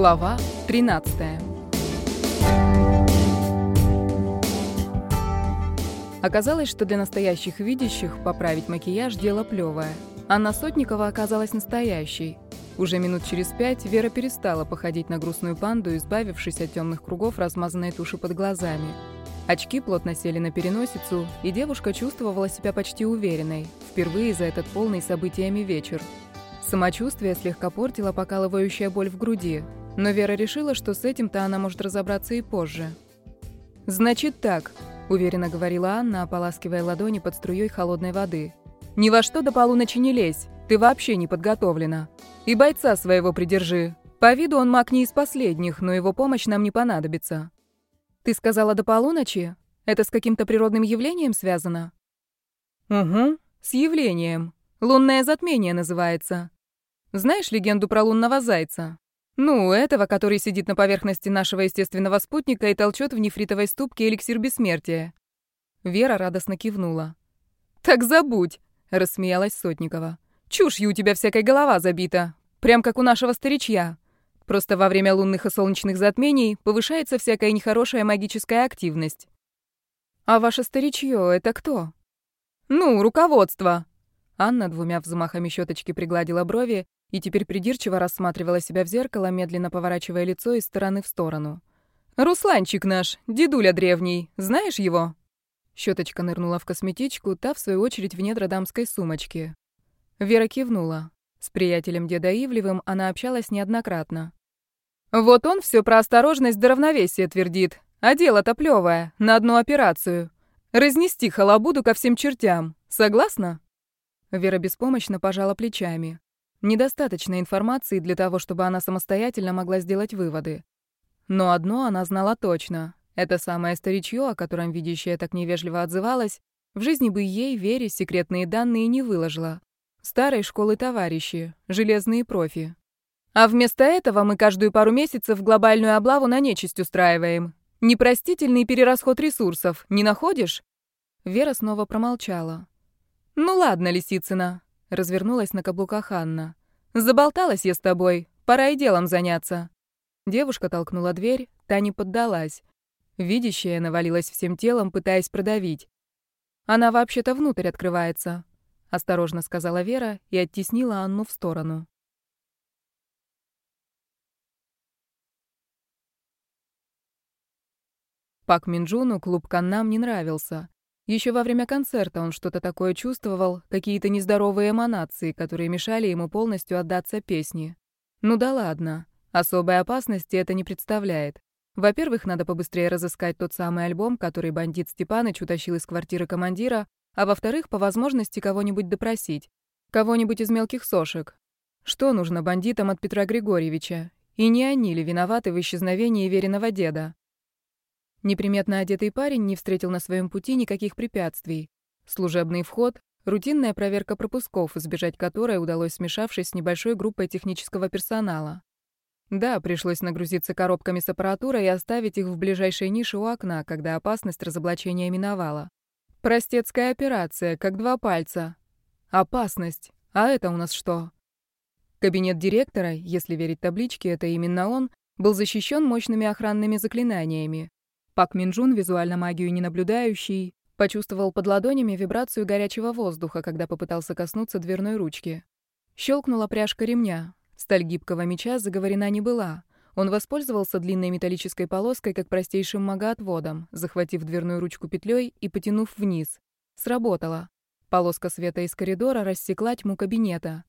Глава 13 Оказалось, что для настоящих видящих поправить макияж – дело плевое. Анна Сотникова оказалась настоящей. Уже минут через пять Вера перестала походить на грустную панду, избавившись от темных кругов размазанной туши под глазами. Очки плотно сели на переносицу, и девушка чувствовала себя почти уверенной, впервые за этот полный событиями вечер. Самочувствие слегка портило покалывающая боль в груди, но Вера решила, что с этим-то она может разобраться и позже. «Значит так», — уверенно говорила Анна, ополаскивая ладони под струей холодной воды. «Ни во что до полуночи не лезь, ты вообще не подготовлена. И бойца своего придержи. По виду он маг не из последних, но его помощь нам не понадобится». «Ты сказала до полуночи? Это с каким-то природным явлением связано?» «Угу, с явлением. Лунное затмение называется. Знаешь легенду про лунного зайца? Ну, этого, который сидит на поверхности нашего естественного спутника и толчет в нефритовой ступке эликсир бессмертия. Вера радостно кивнула. «Так забудь!» — рассмеялась Сотникова. «Чушью у тебя всякой голова забита, прям как у нашего старичья. Просто во время лунных и солнечных затмений повышается всякая нехорошая магическая активность». «А ваше старичье — это кто?» «Ну, руководство!» Анна двумя взмахами щеточки пригладила брови и теперь придирчиво рассматривала себя в зеркало, медленно поворачивая лицо из стороны в сторону. «Русланчик наш, дедуля древний, знаешь его?» Щеточка нырнула в косметичку, та, в свою очередь, в недра дамской сумочки. Вера кивнула. С приятелем деда Ивлевым она общалась неоднократно. «Вот он все про осторожность до равновесия твердит, а дело-то плевое, на одну операцию. Разнести халабуду ко всем чертям. Согласна?» Вера беспомощно пожала плечами. Недостаточно информации для того, чтобы она самостоятельно могла сделать выводы. Но одно она знала точно. Это самое старичье, о котором видящая так невежливо отзывалась, в жизни бы ей, Вере, секретные данные не выложила. Старой школы товарищи, железные профи. А вместо этого мы каждую пару месяцев глобальную облаву на нечисть устраиваем. Непростительный перерасход ресурсов, не находишь? Вера снова промолчала. «Ну ладно, Лисицына, Развернулась на каблуках Анна. «Заболталась я с тобой. Пора и делом заняться». Девушка толкнула дверь, та не поддалась. Видящая навалилась всем телом, пытаясь продавить. «Она вообще-то внутрь открывается», — осторожно сказала Вера и оттеснила Анну в сторону. Пак Минджуну клуб Каннам не нравился. Еще во время концерта он что-то такое чувствовал, какие-то нездоровые эманации, которые мешали ему полностью отдаться песне. Ну да ладно, особой опасности это не представляет. Во-первых, надо побыстрее разыскать тот самый альбом, который бандит Степаныч утащил из квартиры командира, а во-вторых, по возможности кого-нибудь допросить. Кого-нибудь из мелких сошек. Что нужно бандитам от Петра Григорьевича? И не они ли виноваты в исчезновении веренного деда? Неприметно одетый парень не встретил на своем пути никаких препятствий. Служебный вход, рутинная проверка пропусков, избежать которой удалось, смешавшись с небольшой группой технического персонала. Да, пришлось нагрузиться коробками с аппаратурой и оставить их в ближайшей нише у окна, когда опасность разоблачения миновала. Простецкая операция, как два пальца. Опасность. А это у нас что? Кабинет директора, если верить табличке, это именно он, был защищен мощными охранными заклинаниями. Пак Минджун, визуально магию не наблюдающий, почувствовал под ладонями вибрацию горячего воздуха, когда попытался коснуться дверной ручки. Щелкнула пряжка ремня. Сталь гибкого меча заговорена не была. Он воспользовался длинной металлической полоской как простейшим магоотводом, захватив дверную ручку петлей и потянув вниз. Сработало. Полоска света из коридора рассекла тьму кабинета.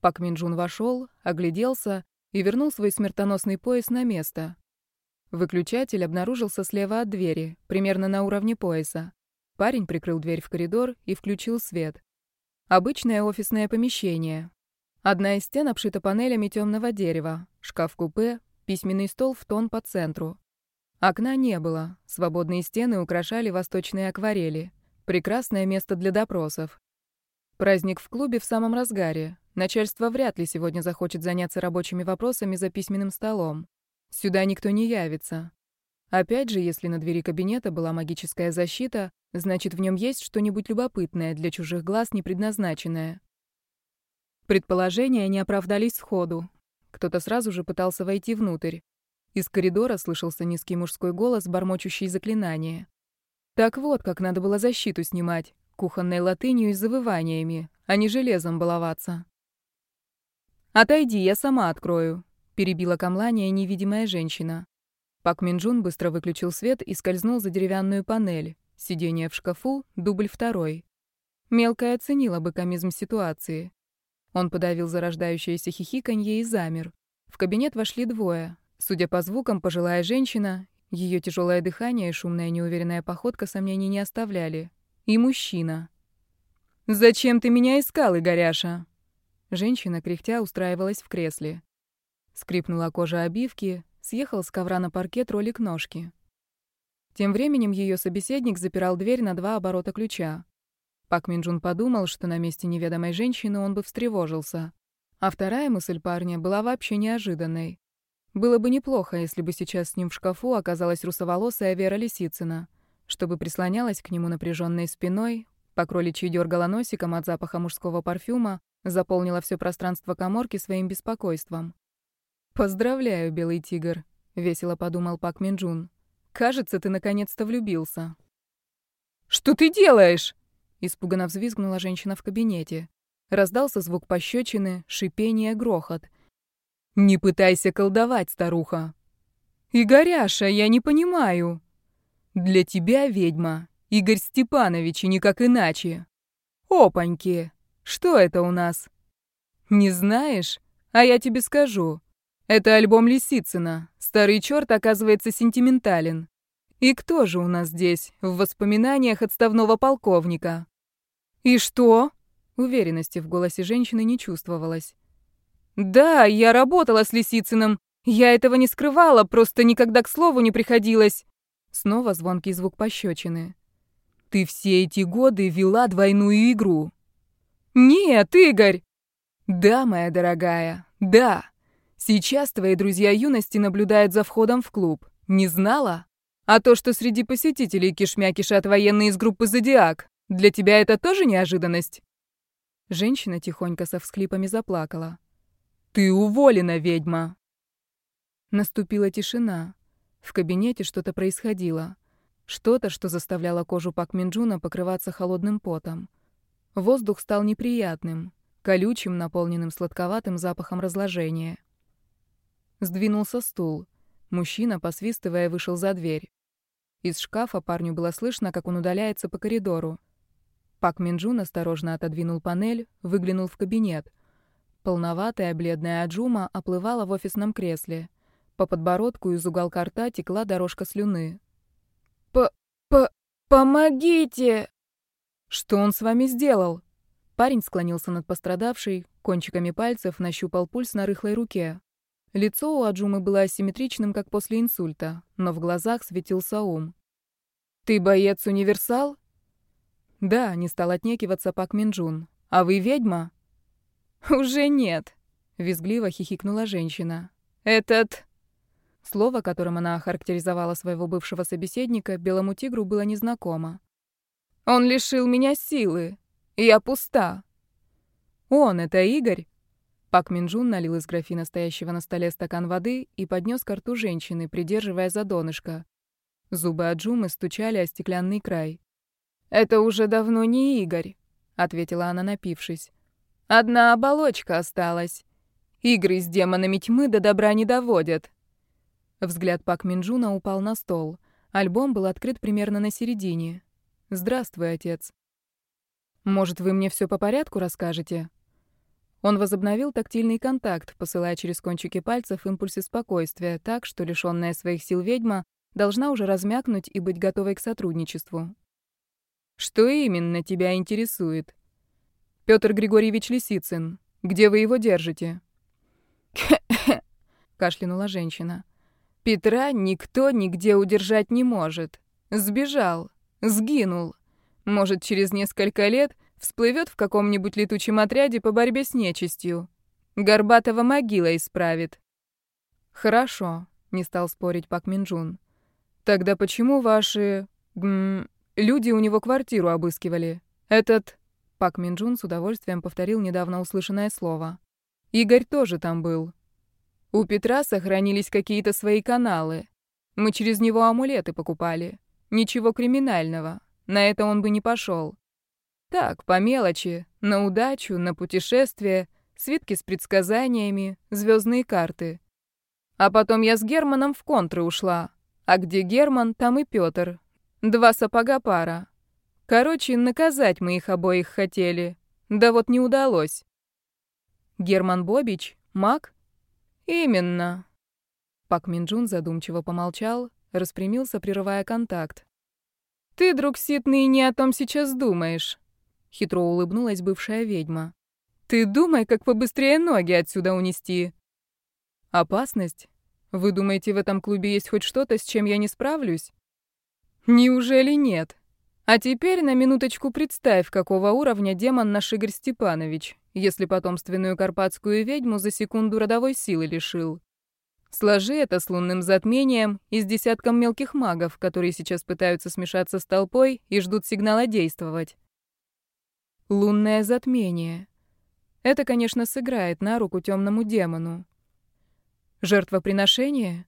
Пак Минджун вошел, огляделся и вернул свой смертоносный пояс на место. Выключатель обнаружился слева от двери, примерно на уровне пояса. Парень прикрыл дверь в коридор и включил свет. Обычное офисное помещение. Одна из стен обшита панелями темного дерева, шкаф-купе, письменный стол в тон по центру. Окна не было, свободные стены украшали восточные акварели. Прекрасное место для допросов. Праздник в клубе в самом разгаре. Начальство вряд ли сегодня захочет заняться рабочими вопросами за письменным столом. Сюда никто не явится. Опять же, если на двери кабинета была магическая защита, значит, в нем есть что-нибудь любопытное, для чужих глаз не предназначенное. Предположения не оправдались сходу. Кто-то сразу же пытался войти внутрь. Из коридора слышался низкий мужской голос, бормочущий заклинание. Так вот, как надо было защиту снимать, кухонной латынью и завываниями, а не железом баловаться. «Отойди, я сама открою», — перебила камлания невидимая женщина. Пак Минджун быстро выключил свет и скользнул за деревянную панель. Сидение в шкафу, дубль второй. Мелкая оценила бы комизм ситуации. Он подавил зарождающееся хихиканье и замер. В кабинет вошли двое. Судя по звукам, пожилая женщина, ее тяжелое дыхание и шумная неуверенная походка сомнений не оставляли. И мужчина. «Зачем ты меня искал, Игоряша?» Женщина, кряхтя, устраивалась в кресле. Скрипнула кожа обивки, съехал с ковра на паркет ролик ножки. Тем временем ее собеседник запирал дверь на два оборота ключа. Пак Минджун подумал, что на месте неведомой женщины он бы встревожился. А вторая мысль парня была вообще неожиданной. Было бы неплохо, если бы сейчас с ним в шкафу оказалась русоволосая Вера Лисицына, чтобы прислонялась к нему напряженной спиной, по кроличьи дергала носиком от запаха мужского парфюма, заполнила все пространство коморки своим беспокойством. «Поздравляю, белый тигр», — весело подумал Пак Минджун. «Кажется, ты наконец-то влюбился». «Что ты делаешь?» Испуганно взвизгнула женщина в кабинете. Раздался звук пощечины, шипение, грохот. «Не пытайся колдовать, старуха!» «Игоряша, я не понимаю!» «Для тебя, ведьма, Игорь Степанович, и никак иначе!» «Опаньки! Что это у нас?» «Не знаешь? А я тебе скажу. Это альбом Лисицына. Старый черт оказывается сентиментален. И кто же у нас здесь, в воспоминаниях отставного полковника? «И что?» Уверенности в голосе женщины не чувствовалось. «Да, я работала с Лисицыным. Я этого не скрывала, просто никогда к слову не приходилось». Снова звонкий звук пощечины. «Ты все эти годы вела двойную игру». «Нет, Игорь!» «Да, моя дорогая, да. Сейчас твои друзья юности наблюдают за входом в клуб. Не знала? А то, что среди посетителей кишмя кишат военные из группы «Зодиак», для тебя это тоже неожиданность?» Женщина тихонько со всклипами заплакала. «Ты уволена, ведьма!» Наступила тишина. В кабинете что-то происходило. Что-то, что заставляло кожу Пак Минджуна покрываться холодным потом. Воздух стал неприятным, колючим, наполненным сладковатым запахом разложения. Сдвинулся стул. Мужчина, посвистывая, вышел за дверь. Из шкафа парню было слышно, как он удаляется по коридору. Пак Минджун осторожно отодвинул панель, выглянул в кабинет. Полноватая бледная Аджума оплывала в офисном кресле. По подбородку из уголка рта текла дорожка слюны. «П-п-помогите!» «Что он с вами сделал?» Парень склонился над пострадавшей, кончиками пальцев нащупал пульс на рыхлой руке. Лицо у Аджумы было асимметричным, как после инсульта, но в глазах светился ум. «Ты боец-универсал?» «Да», — не стал отнекиваться Пак Минджун. «А вы ведьма?» «Уже нет», — визгливо хихикнула женщина. «Этот...» Слово, которым она охарактеризовала своего бывшего собеседника, белому тигру было незнакомо. «Он лишил меня силы. Я пуста». «Он, это Игорь?» Пак Минджун налил из графина стоящего на столе стакан воды и поднес к рту женщины, придерживая за донышко. Зубы Аджумы стучали о стеклянный край. «Это уже давно не Игорь», — ответила она, напившись. «Одна оболочка осталась. Игры с демонами тьмы до добра не доводят». Взгляд Пак Минджуна упал на стол. Альбом был открыт примерно на середине. «Здравствуй, отец». «Может, вы мне все по порядку расскажете?» Он возобновил тактильный контакт, посылая через кончики пальцев импульсы спокойствия, так что лишённая своих сил ведьма должна уже размякнуть и быть готовой к сотрудничеству. Что именно тебя интересует? Петр Григорьевич Лисицын. Где вы его держите? кашлянула женщина. Петра никто нигде удержать не может. Сбежал, сгинул. Может, через несколько лет всплывет в каком-нибудь летучем отряде по борьбе с нечистью. Горбатого могила исправит. Хорошо, не стал спорить Пак Минджун. Тогда почему ваши... М, Люди у него квартиру обыскивали. Этот...» Пак Минджун с удовольствием повторил недавно услышанное слово. «Игорь тоже там был». У Петра сохранились какие-то свои каналы. Мы через него амулеты покупали. Ничего криминального. На это он бы не пошел. Так, по мелочи, на удачу, на путешествие, свитки с предсказаниями, звездные карты. А потом я с Германом в контры ушла. А где Герман, там и Петр. Два сапога пара. Короче, наказать мы их обоих хотели. Да вот не удалось. Герман Бобич? Маг? Именно. Пак Минджун задумчиво помолчал, распрямился, прерывая контакт. Ты, друг Ситный, не о том сейчас думаешь. Хитро улыбнулась бывшая ведьма. «Ты думай, как побыстрее ноги отсюда унести». «Опасность? Вы думаете, в этом клубе есть хоть что-то, с чем я не справлюсь?» «Неужели нет? А теперь на минуточку представь, какого уровня демон наш Игорь Степанович, если потомственную карпатскую ведьму за секунду родовой силы лишил. Сложи это с лунным затмением и с десятком мелких магов, которые сейчас пытаются смешаться с толпой и ждут сигнала действовать. Лунное затмение. Это, конечно, сыграет на руку темному демону. Жертвоприношение?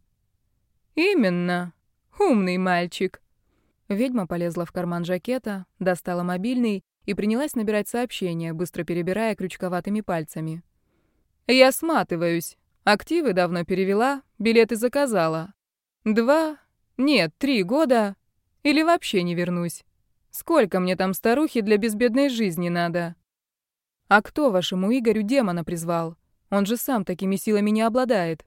Именно. Умный мальчик. Ведьма полезла в карман жакета, достала мобильный и принялась набирать сообщения, быстро перебирая крючковатыми пальцами. «Я сматываюсь. Активы давно перевела, билеты заказала. Два, нет, три года. Или вообще не вернусь. Сколько мне там старухи для безбедной жизни надо? А кто вашему Игорю демона призвал? Он же сам такими силами не обладает.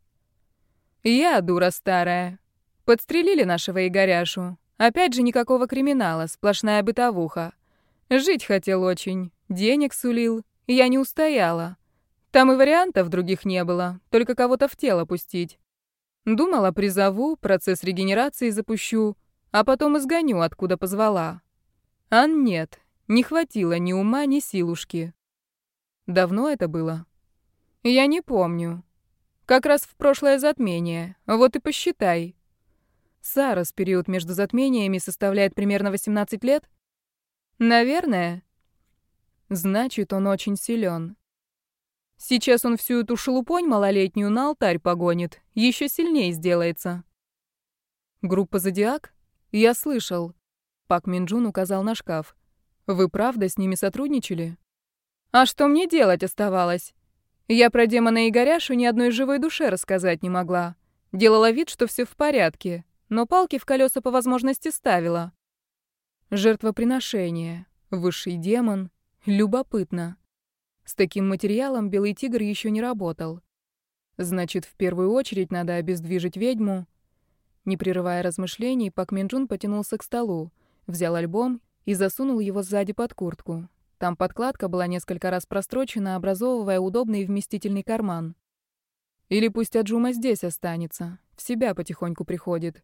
Я, дура старая. Подстрелили нашего Игоряшу. Опять же никакого криминала, сплошная бытовуха. Жить хотел очень, денег сулил. Я не устояла. Там и вариантов других не было, только кого-то в тело пустить. Думала, призову, процесс регенерации запущу, а потом изгоню, откуда позвала. А нет, не хватило ни ума, ни силушки. Давно это было? Я не помню. Как раз в прошлое затмение. Вот и посчитай. Сарас период между затмениями составляет примерно 18 лет? Наверное. Значит, он очень силен. Сейчас он всю эту шелупонь малолетнюю на алтарь погонит, еще сильнее сделается. Группа «Зодиак»? Я слышал. Пак Минджун указал на шкаф. «Вы правда с ними сотрудничали?» «А что мне делать оставалось? Я про демона Игоряшу ни одной живой душе рассказать не могла. Делала вид, что все в порядке, но палки в колеса по возможности ставила. Жертвоприношение, высший демон, любопытно. С таким материалом Белый Тигр еще не работал. Значит, в первую очередь надо обездвижить ведьму. Не прерывая размышлений, Пак Минджун потянулся к столу, Взял альбом и засунул его сзади под куртку. Там подкладка была несколько раз прострочена, образовывая удобный вместительный карман. Или пусть Аджума здесь останется, в себя потихоньку приходит.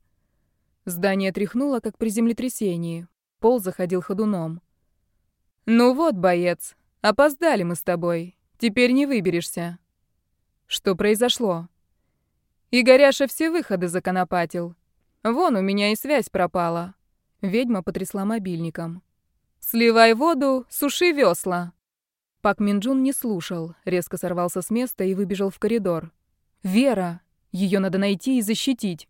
Здание тряхнуло, как при землетрясении. Пол заходил ходуном. «Ну вот, боец, опоздали мы с тобой. Теперь не выберешься». «Что произошло?» «Игоряша все выходы законопатил. Вон у меня и связь пропала. Ведьма потрясла мобильником. «Сливай воду, суши весла!» Пак Минджун не слушал, резко сорвался с места и выбежал в коридор. «Вера! Ее надо найти и защитить!»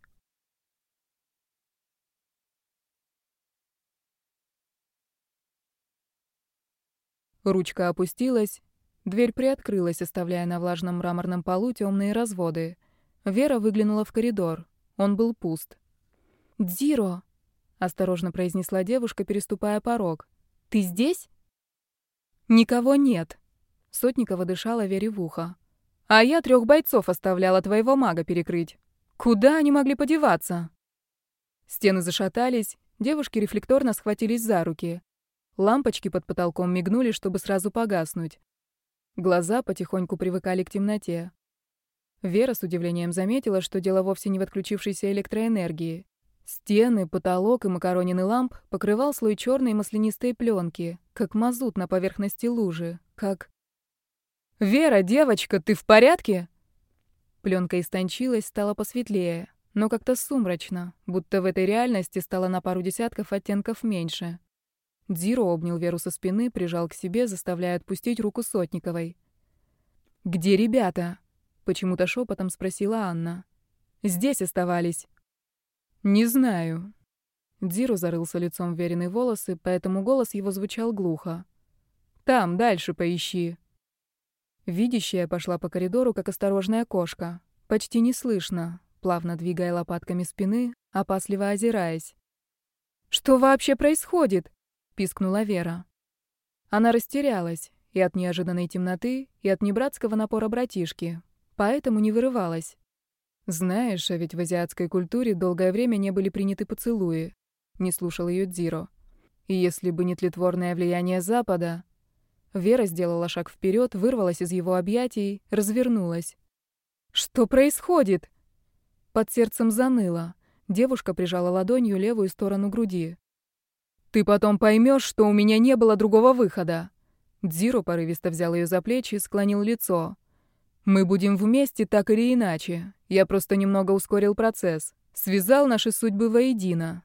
Ручка опустилась, дверь приоткрылась, оставляя на влажном мраморном полу темные разводы. Вера выглянула в коридор. Он был пуст. «Дзиро!» Осторожно произнесла девушка, переступая порог. Ты здесь? Никого нет. Сотникова дышала Вере в ухо. А я трех бойцов оставляла твоего мага перекрыть. Куда они могли подеваться? Стены зашатались, девушки рефлекторно схватились за руки. Лампочки под потолком мигнули, чтобы сразу погаснуть. Глаза потихоньку привыкали к темноте. Вера с удивлением заметила, что дело вовсе не в отключившейся электроэнергии. Стены, потолок и макаронины ламп покрывал слой черной маслянистой пленки, как мазут на поверхности лужи, как... «Вера, девочка, ты в порядке?» Пленка истончилась, стала посветлее, но как-то сумрачно, будто в этой реальности стало на пару десятков оттенков меньше. Дзиро обнял Веру со спины, прижал к себе, заставляя отпустить руку Сотниковой. «Где ребята? — почему-то шепотом спросила Анна. «Здесь оставались». «Не знаю». Дзиру зарылся лицом в веренные волосы, поэтому голос его звучал глухо. «Там, дальше поищи». Видящая пошла по коридору, как осторожная кошка. Почти неслышно, плавно двигая лопатками спины, опасливо озираясь. «Что вообще происходит?» — пискнула Вера. Она растерялась и от неожиданной темноты, и от небратского напора братишки, поэтому не вырывалась. «Знаешь, а ведь в азиатской культуре долгое время не были приняты поцелуи», — не слушал ее Дзиро. «И если бы не тлетворное влияние Запада...» Вера сделала шаг вперед, вырвалась из его объятий, развернулась. «Что происходит?» Под сердцем заныло. Девушка прижала ладонью левую сторону груди. «Ты потом поймешь, что у меня не было другого выхода». Дзиро порывисто взял ее за плечи и склонил лицо. «Мы будем вместе так или иначе. Я просто немного ускорил процесс. Связал наши судьбы воедино.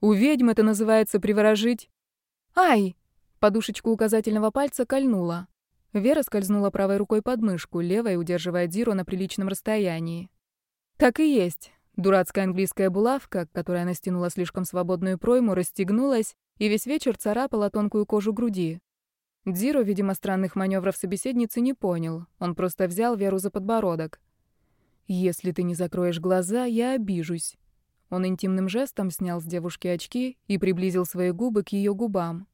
У ведьм это называется приворожить...» «Ай!» Подушечку указательного пальца кольнула. Вера скользнула правой рукой под мышку, левой удерживая Дзиро на приличном расстоянии. Так и есть. Дурацкая английская булавка, которая настянула слишком свободную пройму, расстегнулась и весь вечер царапала тонкую кожу груди. Дзиро, видимо, странных маневров собеседницы не понял. Он просто взял Веру за подбородок. «Если ты не закроешь глаза, я обижусь». Он интимным жестом снял с девушки очки и приблизил свои губы к ее губам.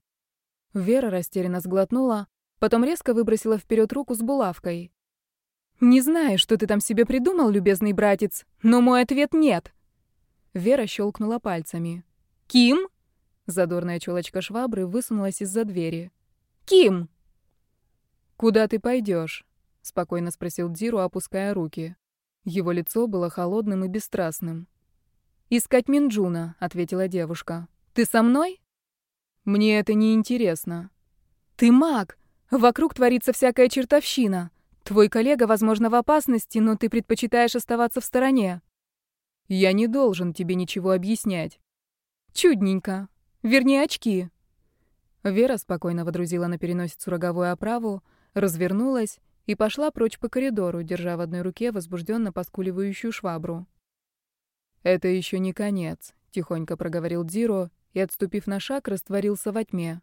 Вера растерянно сглотнула, потом резко выбросила вперед руку с булавкой. «Не знаю, что ты там себе придумал, любезный братец, но мой ответ нет». Вера щелкнула пальцами. «Ким?» Задорная челочка швабры высунулась из-за двери. «Ким!» «Куда ты пойдешь? спокойно спросил Диру, опуская руки. Его лицо было холодным и бесстрастным. «Искать Минджуна», — ответила девушка. «Ты со мной?» «Мне это не интересно». «Ты маг! Вокруг творится всякая чертовщина. Твой коллега, возможно, в опасности, но ты предпочитаешь оставаться в стороне. Я не должен тебе ничего объяснять. Чудненько. Верни очки. Вера спокойно водрузила на переносицу роговую оправу, развернулась и пошла прочь по коридору, держа в одной руке возбужденно поскуливающую швабру. «Это еще не конец», — тихонько проговорил Дзиро и, отступив на шаг, растворился во тьме.